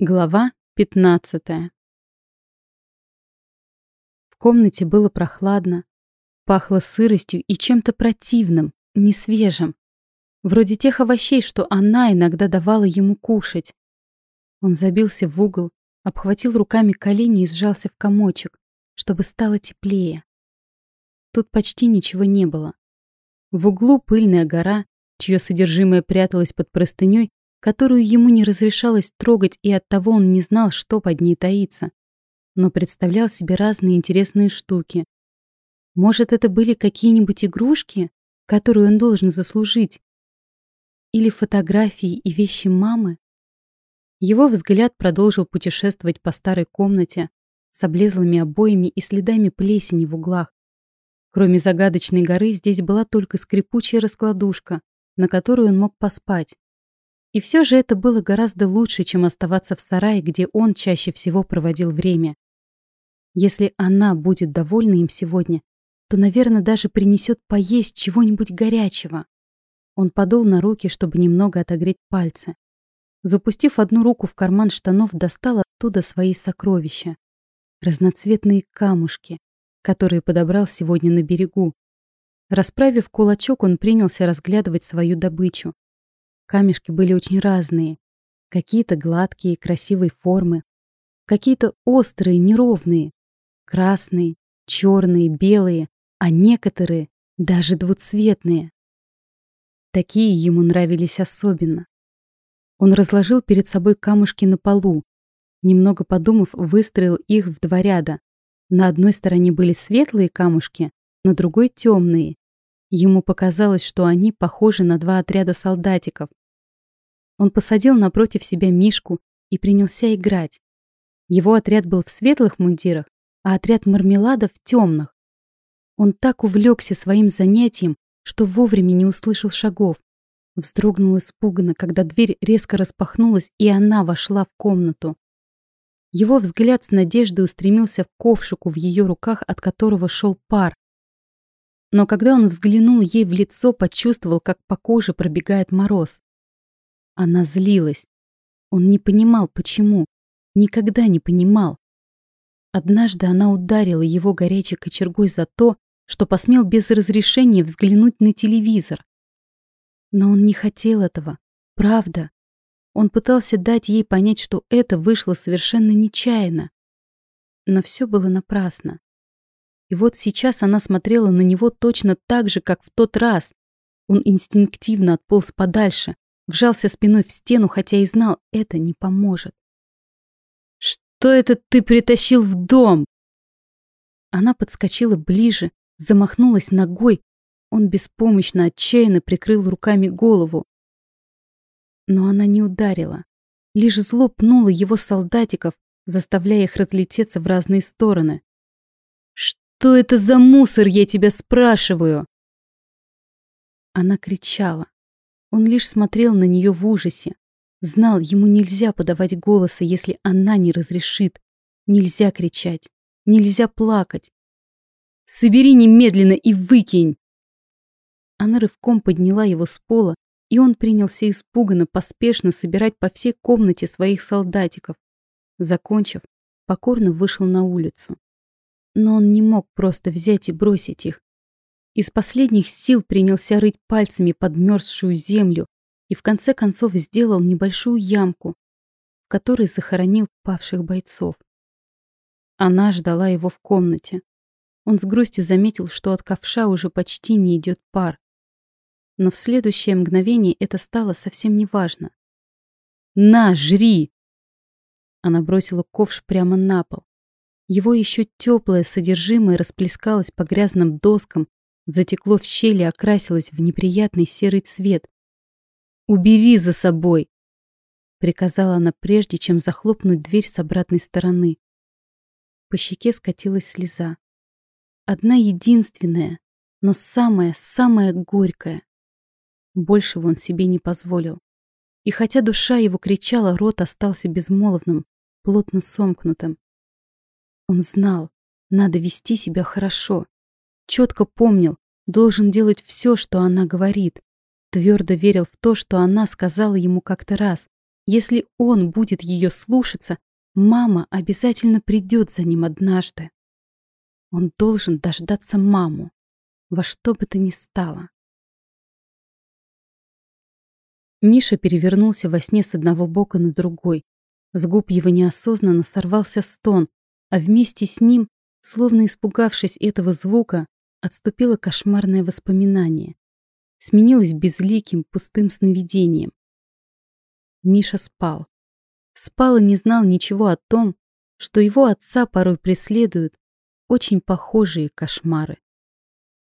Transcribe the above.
Глава 15 В комнате было прохладно, пахло сыростью и чем-то противным, несвежим, вроде тех овощей, что она иногда давала ему кушать. Он забился в угол, обхватил руками колени и сжался в комочек, чтобы стало теплее. Тут почти ничего не было. В углу пыльная гора, чье содержимое пряталось под простыней, которую ему не разрешалось трогать, и оттого он не знал, что под ней таится, но представлял себе разные интересные штуки. Может, это были какие-нибудь игрушки, которые он должен заслужить? Или фотографии и вещи мамы? Его взгляд продолжил путешествовать по старой комнате с облезлыми обоями и следами плесени в углах. Кроме загадочной горы, здесь была только скрипучая раскладушка, на которую он мог поспать. И все же это было гораздо лучше, чем оставаться в сарае, где он чаще всего проводил время. Если она будет довольна им сегодня, то, наверное, даже принесет поесть чего-нибудь горячего. Он подул на руки, чтобы немного отогреть пальцы. Запустив одну руку в карман штанов, достал оттуда свои сокровища. Разноцветные камушки, которые подобрал сегодня на берегу. Расправив кулачок, он принялся разглядывать свою добычу. Камешки были очень разные. Какие-то гладкие, красивой формы, какие-то острые, неровные, красные, черные, белые, а некоторые даже двуцветные. Такие ему нравились особенно. Он разложил перед собой камушки на полу. Немного подумав, выстроил их в два ряда. На одной стороне были светлые камушки, на другой темные. Ему показалось, что они похожи на два отряда солдатиков. Он посадил напротив себя Мишку и принялся играть. Его отряд был в светлых мундирах, а отряд мармелада в темных. Он так увлекся своим занятием, что вовремя не услышал шагов. Вздрогнул испуганно, когда дверь резко распахнулась, и она вошла в комнату. Его взгляд с надеждой устремился к ковшику в ее руках, от которого шел пар. Но когда он взглянул ей в лицо, почувствовал, как по коже пробегает мороз. Она злилась. Он не понимал, почему. Никогда не понимал. Однажды она ударила его горячей кочергой за то, что посмел без разрешения взглянуть на телевизор. Но он не хотел этого. Правда. Он пытался дать ей понять, что это вышло совершенно нечаянно. Но все было напрасно. И вот сейчас она смотрела на него точно так же, как в тот раз. Он инстинктивно отполз подальше, Вжался спиной в стену, хотя и знал, это не поможет. «Что это ты притащил в дом?» Она подскочила ближе, замахнулась ногой. Он беспомощно, отчаянно прикрыл руками голову. Но она не ударила. Лишь зло пнула его солдатиков, заставляя их разлететься в разные стороны. «Что это за мусор, я тебя спрашиваю?» Она кричала. Он лишь смотрел на нее в ужасе. Знал, ему нельзя подавать голоса, если она не разрешит. Нельзя кричать. Нельзя плакать. «Собери немедленно и выкинь!» Она рывком подняла его с пола, и он принялся испуганно, поспешно собирать по всей комнате своих солдатиков. Закончив, покорно вышел на улицу. Но он не мог просто взять и бросить их. Из последних сил принялся рыть пальцами подмерзшую землю и в конце концов сделал небольшую ямку, в которой захоронил павших бойцов. Она ждала его в комнате. Он с грустью заметил, что от ковша уже почти не идет пар. Но в следующее мгновение это стало совсем неважно. «На, жри!» Она бросила ковш прямо на пол. Его еще теплое содержимое расплескалось по грязным доскам затекло в щели, окрасилось в неприятный серый цвет. «Убери за собой!» — приказала она прежде, чем захлопнуть дверь с обратной стороны. По щеке скатилась слеза. Одна единственная, но самая-самая горькая. Большего он себе не позволил. И хотя душа его кричала, рот остался безмолвным, плотно сомкнутым. Он знал, надо вести себя хорошо, Четко помнил, должен делать все, что она говорит. Твердо верил в то, что она сказала ему как-то раз. Если он будет ее слушаться, мама обязательно придет за ним однажды. Он должен дождаться маму, во что бы то ни стало. Миша перевернулся во сне с одного бока на другой. С губ его неосознанно сорвался стон, а вместе с ним, словно испугавшись этого звука, отступило кошмарное воспоминание. Сменилось безликим, пустым сновидением. Миша спал. Спал и не знал ничего о том, что его отца порой преследуют очень похожие кошмары.